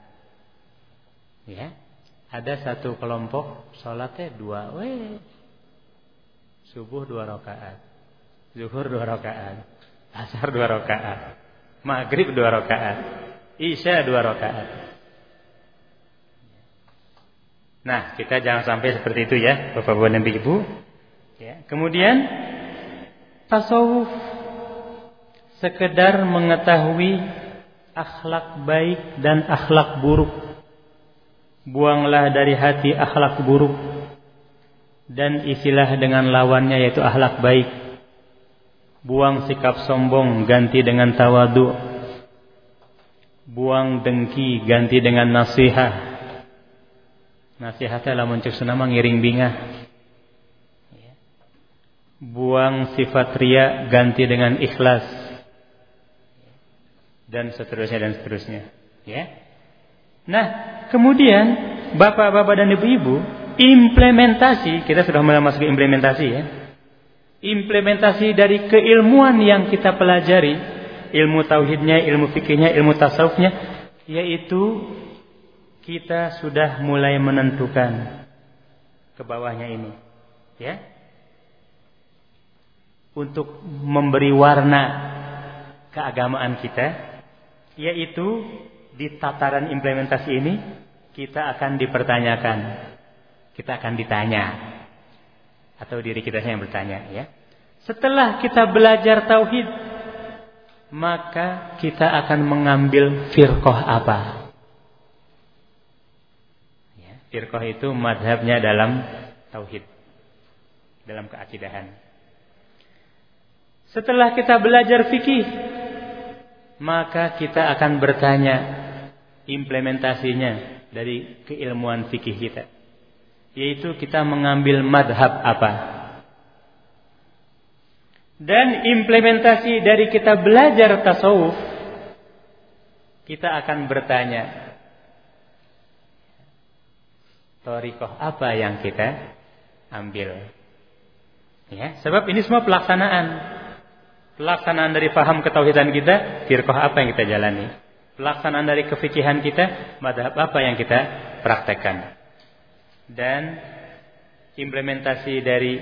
Ya. Ada satu kelompok sholatnya dua, weh. Subuh dua rakaat. Zuhur dua rakaat. Asar dua rakaat. Maghrib dua rakaat. Isya dua rakaat. Nah, kita jangan sampai seperti itu ya, Bapak-bapak dan Ibu. Ya. Kemudian tasawuf sekedar mengetahui akhlak baik dan akhlak buruk. Buanglah dari hati akhlak buruk dan isilah dengan lawannya yaitu akhlak baik. Buang sikap sombong ganti dengan tawadu. Buang dengki ganti dengan nasihat Nasihatnya lamun cek sunama ngiring bingah. Buang sifat ria ganti dengan ikhlas. Dan seterusnya dan seterusnya. Ya. Nah, kemudian bapak-bapak dan ibu-ibu implementasi kita sudah mulai masuk ke implementasi ya. Implementasi dari keilmuan yang kita pelajari, ilmu tauhidnya, ilmu fikihnya, ilmu tasawufnya, yaitu kita sudah mulai menentukan ke bawahnya ini ya. Untuk memberi warna keagamaan kita yaitu di tataran implementasi ini kita akan dipertanyakan. Kita akan ditanya atau diri kita yang bertanya ya setelah kita belajar tauhid maka kita akan mengambil firqah apa Firqah itu madhabnya dalam tauhid. Dalam keakidahan. Setelah kita belajar fikih, maka kita akan bertanya implementasinya dari keilmuan fikih kita. Yaitu kita mengambil madhab apa. Dan implementasi dari kita belajar tasawuf, kita akan bertanya Torikoh apa yang kita ambil. Ya, sebab ini semua pelaksanaan. Pelaksanaan dari paham ketauhidan kita, firqah apa yang kita jalani. Pelaksanaan dari kefikihan kita, madhab apa yang kita praktekkan. Dan implementasi dari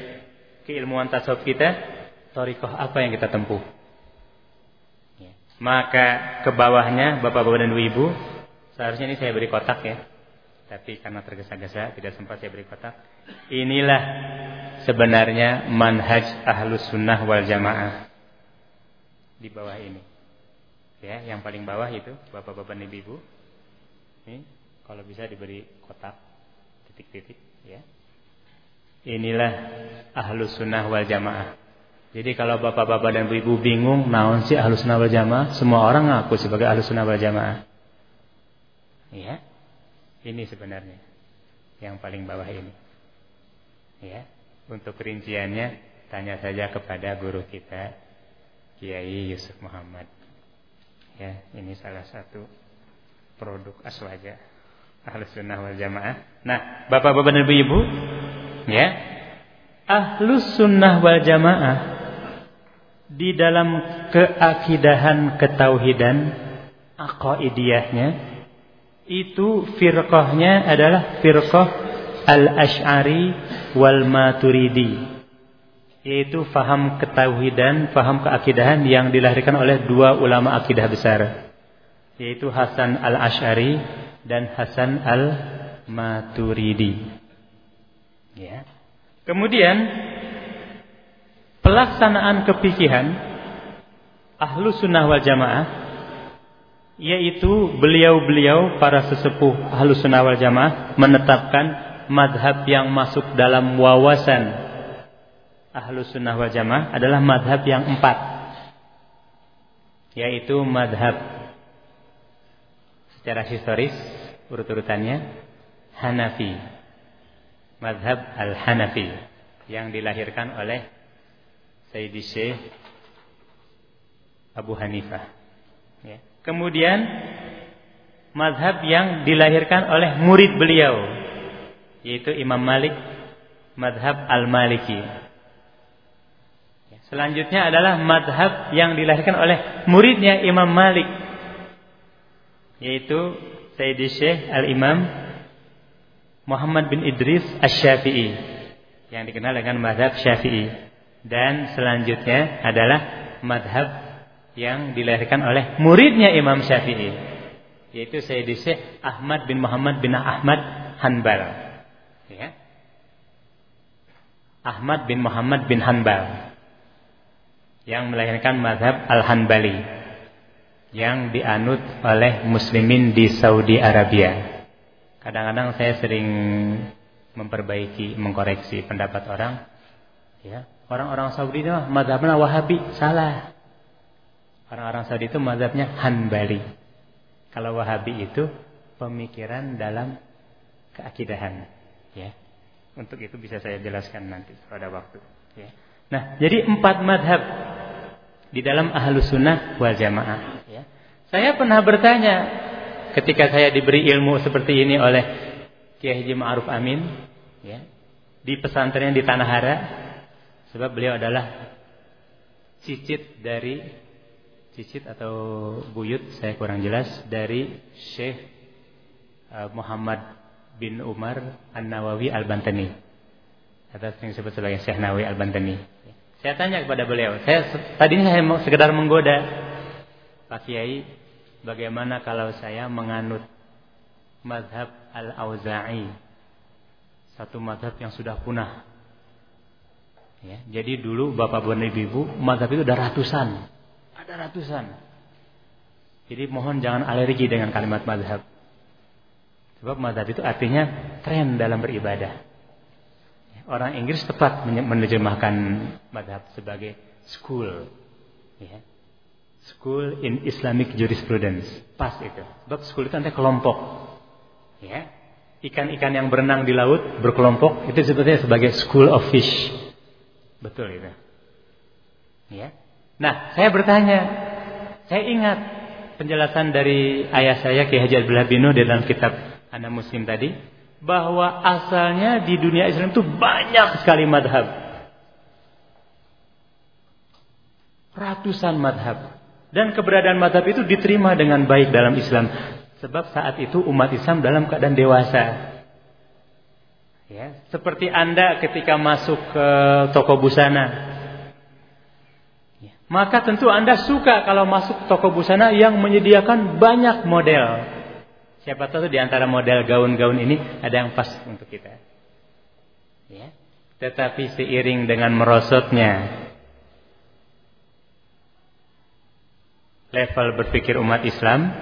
keilmuan tasawuf kita, torikoh apa yang kita tempuh. Ya. Maka ke bawahnya Bapak-bapak dan Ibu, seharusnya ini saya beri kotak ya. Tapi karena tergesa-gesa tidak sempat saya beri kotak. Inilah sebenarnya manhaj ahlus sunnah wal jamaah. Di bawah ini. Ya, yang paling bawah itu Bapak-bapak dan Ibu. Ini kalau bisa diberi kotak titik-titik ya. Inilah ahlus sunnah wal jamaah. Jadi kalau bapak-bapak dan ibu bingung naon sih ahlus sunnah wal jamaah, semua orang ngaku sebagai ahlus sunnah wal jamaah. Ya. Ini sebenarnya yang paling bawah ini. Ya, untuk rinciannya tanya saja kepada guru kita Kiai Yusuf Muhammad. Ya, ini salah satu produk aswaja Ahlus Sunnah wal Jamaah. Nah, Bapak-bapak dan Ibu, ya. Ahlus Sunnah wal Jamaah di dalam keakidahan ketauhidan aqaidiyahnya itu firqahnya adalah firqah al-ash'ari wal maturidi yaitu faham ketauhidan, faham keakidahan yang dilahirkan oleh dua ulama akidah besar yaitu Hasan al-Ash'ari dan Hasan al-Maturidi ya. kemudian pelaksanaan kepikiran ahlu sunnah wal jamaah yaitu beliau-beliau para sesepuh Ahlus Sunnah wal Jamaah menetapkan madhab yang masuk dalam wawasan Ahlus Sunnah wal Jamaah adalah madhab yang empat yaitu madhab secara historis urut-urutannya Hanafi madhab Al-Hanafi yang dilahirkan oleh Sayyidi Syekh Abu Hanifah ya. Kemudian mazhab yang dilahirkan oleh murid beliau yaitu Imam Malik mazhab Al-Maliki. Selanjutnya adalah mazhab yang dilahirkan oleh muridnya Imam Malik yaitu Sayyidi Syekh Al-Imam Muhammad bin Idris Asy-Syafi'i yang dikenal dengan mazhab Syafi'i dan selanjutnya adalah mazhab yang dilahirkan oleh muridnya Imam Syafi'i yaitu Sayyidi Syekh Ahmad bin Muhammad bin Ahmad Hanbal. Ya. Ahmad bin Muhammad bin Hanbal yang melahirkan mazhab Al-Hanbali yang dianut oleh muslimin di Saudi Arabia. Kadang-kadang saya sering memperbaiki, mengkoreksi pendapat orang. Ya, orang-orang Saudi itu mazhabnya Wahabi, salah. Orang-orang Saudi itu mazhabnya Hanbali. Kalau Wahabi itu pemikiran dalam keakidahan, ya. Untuk itu bisa saya jelaskan nanti pada waktu, ya. Nah, jadi empat madhab di dalam ahlu sunnah wal jamaah. Ya. Saya pernah bertanya ketika saya diberi ilmu seperti ini oleh Kiai Haji Ma'ruf Amin, ya, di pesantren di Tanah Hara, sebab beliau adalah cicit dari cicit atau buyut saya kurang jelas dari Syekh uh, Muhammad bin Umar An-Nawawi Al-Bantani atau yang disebut sebagai Syekh Nawawi Al-Bantani. Saya tanya kepada beliau, saya tadinya saya sekedar menggoda Pak Kiai, bagaimana kalau saya menganut mazhab Al-Auza'i, satu mazhab yang sudah punah. Ya, jadi dulu Bapak dan Ibu, mazhab itu ada ratusan. Ada ratusan. Jadi mohon jangan alergi dengan kalimat mazhab. Sebab mazhab itu artinya tren dalam beribadah. Orang Inggris tepat menerjemahkan mazhab sebagai school. Ya. School in Islamic Jurisprudence. Pas itu. Sebab school itu nanti kelompok. Ya. Ikan-ikan yang berenang di laut berkelompok itu sebetulnya sebagai school of fish. Betul itu. Ya. Nah, saya bertanya, saya ingat penjelasan dari ayah saya Ki Haji Abdullah Binu dalam kitab Anak Muslim tadi bahwa asalnya di dunia Islam itu banyak sekali madhab. Ratusan madhab. Dan keberadaan madhab itu diterima dengan baik dalam Islam. Sebab saat itu umat Islam dalam keadaan dewasa. Ya, seperti Anda ketika masuk ke toko busana. Ya, maka tentu Anda suka kalau masuk toko busana yang menyediakan banyak model. Siapa tahu di antara model gaun-gaun ini ada yang pas untuk kita. Ya. Tetapi seiring dengan merosotnya level berpikir umat Islam,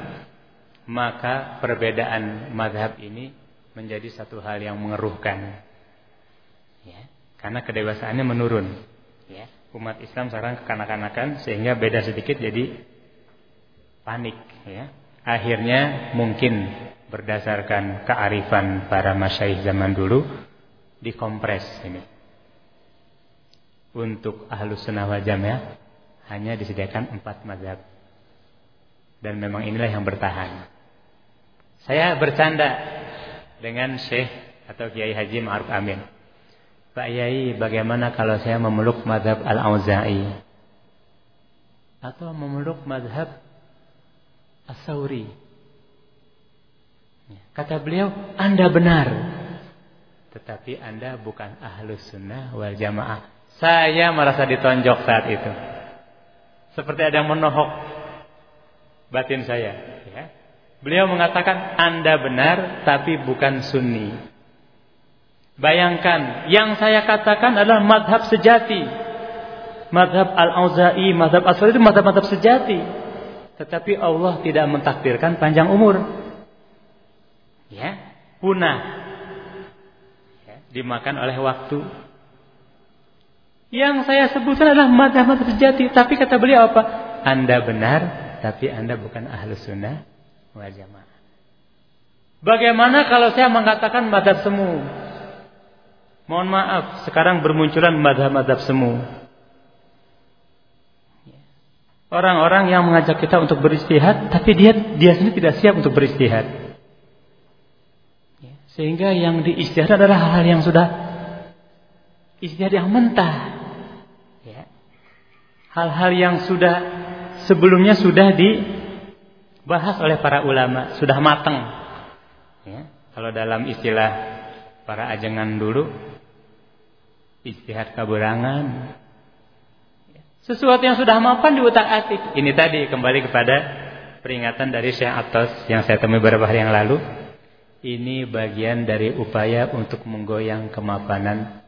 maka perbedaan madhab ini menjadi satu hal yang mengeruhkan. Ya, karena kedewasaannya menurun. Ya, umat Islam sekarang kekanak-kanakan sehingga beda sedikit jadi panik. Ya. Akhirnya mungkin berdasarkan kearifan para masyaih zaman dulu dikompres ini. Untuk ahlus sunnah wal jamaah hanya disediakan empat madhab dan memang inilah yang bertahan. Saya bercanda dengan Syekh atau Kiai Haji Ma'ruf Amin. Pak Yai, bagaimana kalau saya memeluk madhab Al-Auza'i? Atau memeluk madhab As-Sawri? Kata beliau, Anda benar. Tetapi Anda bukan ahlus sunnah wal jamaah. Saya merasa ditonjok saat itu. Seperti ada yang menohok batin saya. Ya. Beliau mengatakan Anda benar tapi bukan sunni. Bayangkan yang saya katakan adalah madhab sejati. Madhab Al-Auza'i, madhab Aswad itu madhab-madhab sejati. Tetapi Allah tidak mentakdirkan panjang umur. Ya, punah. Ya, dimakan oleh waktu. Yang saya sebutkan adalah madhab-madhab sejati. Tapi kata beliau apa? Anda benar tapi Anda bukan ahlu sunnah wal jamaah. Bagaimana kalau saya mengatakan madhab semu? Mohon maaf, sekarang bermunculan madhab-madhab semu. Orang-orang yang mengajak kita untuk beristihad, tapi dia dia sendiri tidak siap untuk beristihad. Sehingga yang diistihad adalah hal-hal yang sudah istihad yang mentah. Hal-hal yang sudah sebelumnya sudah dibahas oleh para ulama, sudah matang. Ya, kalau dalam istilah para ajengan dulu, istihad kaburangan. Sesuatu yang sudah mapan di utak atik. Ini tadi kembali kepada peringatan dari Syekh Atos yang saya temui beberapa hari yang lalu. Ini bagian dari upaya untuk menggoyang kemapanan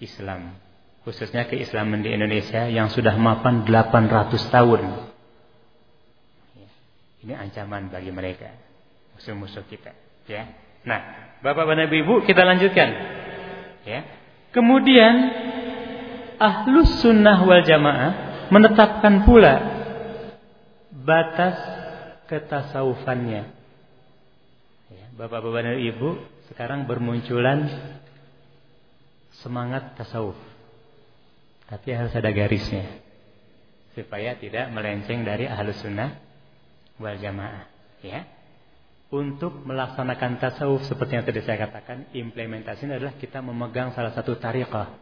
Islam khususnya keislaman di Indonesia yang sudah mapan 800 tahun. Ini ancaman bagi mereka, musuh-musuh kita. Ya. Nah, Bapak-bapak Ibu, kita lanjutkan. Ya. Kemudian Ahlus Sunnah wal Jamaah menetapkan pula batas ketasawufannya. Ya, Bapak-bapak dan Ibu, sekarang bermunculan semangat tasawuf. Tapi harus ada garisnya. Supaya tidak melenceng dari ahlus sunnah wal jamaah. Ya. Untuk melaksanakan tasawuf seperti yang tadi saya katakan, implementasinya adalah kita memegang salah satu tariqah.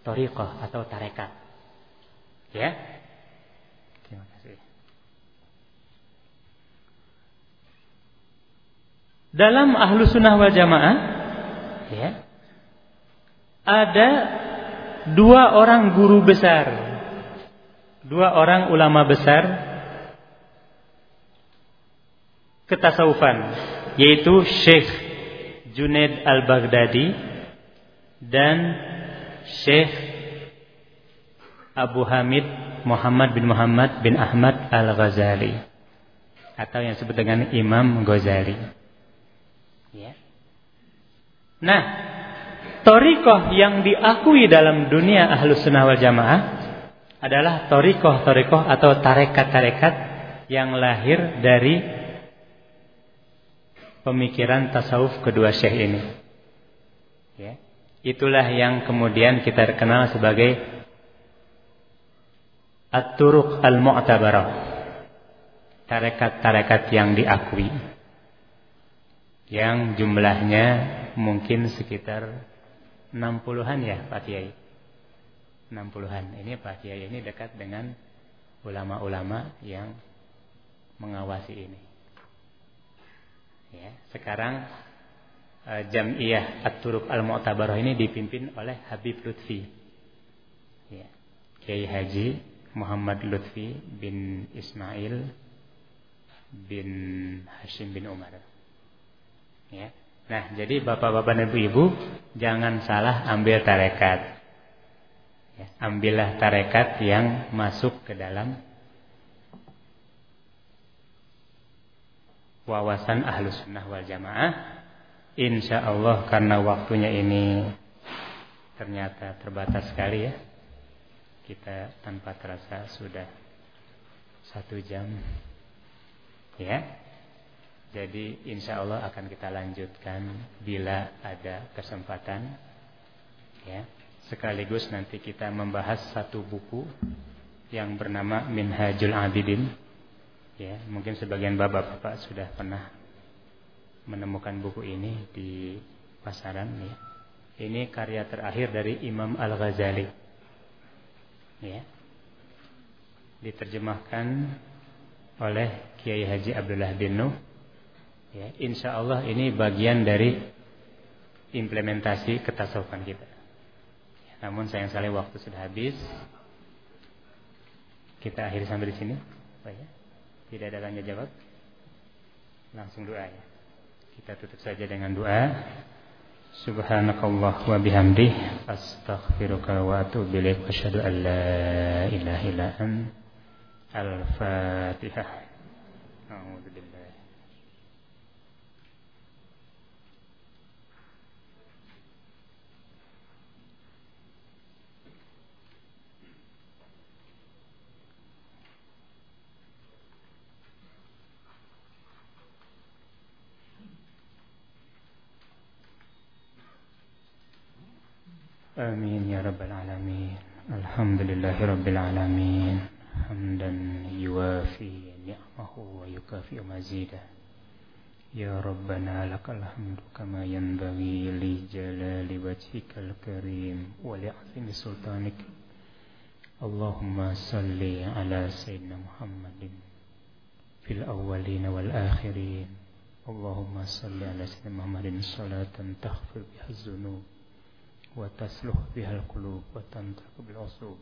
Tariqah atau tarekat. Ya. Terima kasih. Dalam ahlus sunnah wal jamaah, ya, ada dua orang guru besar, dua orang ulama besar ketasawufan, yaitu Syekh Junaid Al-Baghdadi dan Syekh Abu Hamid Muhammad bin Muhammad bin Ahmad Al-Ghazali atau yang disebut dengan Imam Ghazali. Ya. Nah, Torikoh yang diakui dalam dunia ahlus sunnah wal jamaah adalah torikoh-torikoh atau tarekat-tarekat yang lahir dari pemikiran tasawuf kedua syekh ini. Ya. Itulah yang kemudian kita kenal sebagai at-turuq al-mu'tabarah. Tarekat-tarekat yang diakui. Yang jumlahnya mungkin sekitar 60-an ya Pak Kiai. 60-an. Ini Pak Kiai ini dekat dengan ulama-ulama yang mengawasi ini. Ya, sekarang uh, Jam'iyah At-Turuq Al-Mu'tabarah ini dipimpin oleh Habib Lutfi. Ya. Kiai Haji Muhammad Lutfi bin Ismail bin Hashim bin Umar. Ya. Nah, jadi bapak-bapak dan ibu-ibu jangan salah ambil tarekat. Ya, ambillah tarekat yang masuk ke dalam wawasan ahlus sunnah wal jamaah. Insya Allah karena waktunya ini ternyata terbatas sekali ya. Kita tanpa terasa sudah satu jam. Ya, jadi insya Allah akan kita lanjutkan bila ada kesempatan. Ya, sekaligus nanti kita membahas satu buku yang bernama Minhajul Abidin. Ya, mungkin sebagian bapak-bapak sudah pernah menemukan buku ini di pasaran. Ya. Ini karya terakhir dari Imam Al Ghazali. Ya, diterjemahkan oleh Kiai Haji Abdullah bin Nuh Ya, insya Allah ini bagian dari implementasi ketasawufan kita. Ya, namun sayang sekali waktu sudah habis. Kita akhiri sampai di sini. Ya. Tidak ada tanya jawab. Langsung doa ya. Kita tutup saja dengan doa. Subhanakallah wa bihamdih astaghfiruka wa atubu ilaik wa asyhadu an la ilaha illa ant. Al-Fatihah. آمين يا رب العالمين. الحمد لله رب العالمين. حمدا يوافي نعمه ويكافئ مزيده. يا ربنا لك الحمد كما ينبغي لجلال وجهك الكريم ولعظم سلطانك. اللهم صل على سيدنا محمد في الأولين والآخرين. اللهم صل على سيدنا محمد صلاة تغفر بها الذنوب. وتسلح بها القلوب وتنطق بالعصوب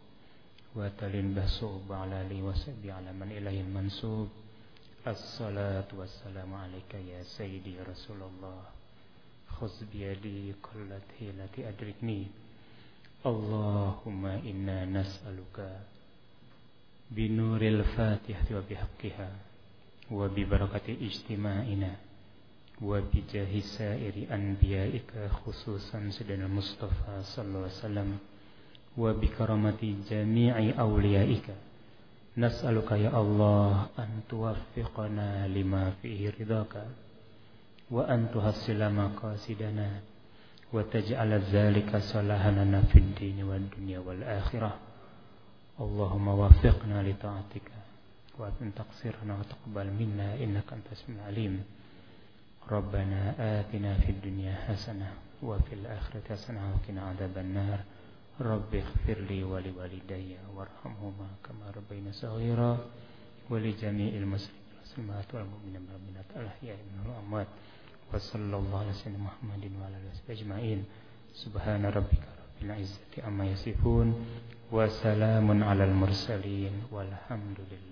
وتلين بصوب على لي وسبي على من إليه المنسوب. الصلاة والسلام عليك يا سيدي رسول الله. خذ بيدي قلت هيلتي أدركني. اللهم إنا نسألك بنور الفاتحة وبحقها وببركة اجتماعنا. وبجاه سائر أنبيائك خصوصا سيدنا المصطفى صلى الله عليه وسلم وبكرامة جميع أوليائك نسألك يا الله أن توفقنا لما فيه رضاك وأن تحصل مقاصدنا وتجعل ذلك صلاحا لنا في الدين والدنيا والآخرة اللهم وفقنا لطاعتك وأن تقصرنا وتقبل منا إنك أنت السميع العليم ربنا آتنا في الدنيا حسنة وفي الآخرة حسنة وقنا عذاب النار. رب اغفر لي ولوالدي وارحمهما كما ربينا صغيرا ولجميع المسلمين. والمسلمات والمؤمنين والمؤمنات الأحياء من الأموات وصلى الله على سيدنا محمد وعلى آله وصحبه أجمعين. سبحان ربك رب العزة عما يصفون. وسلام على المرسلين والحمد لله.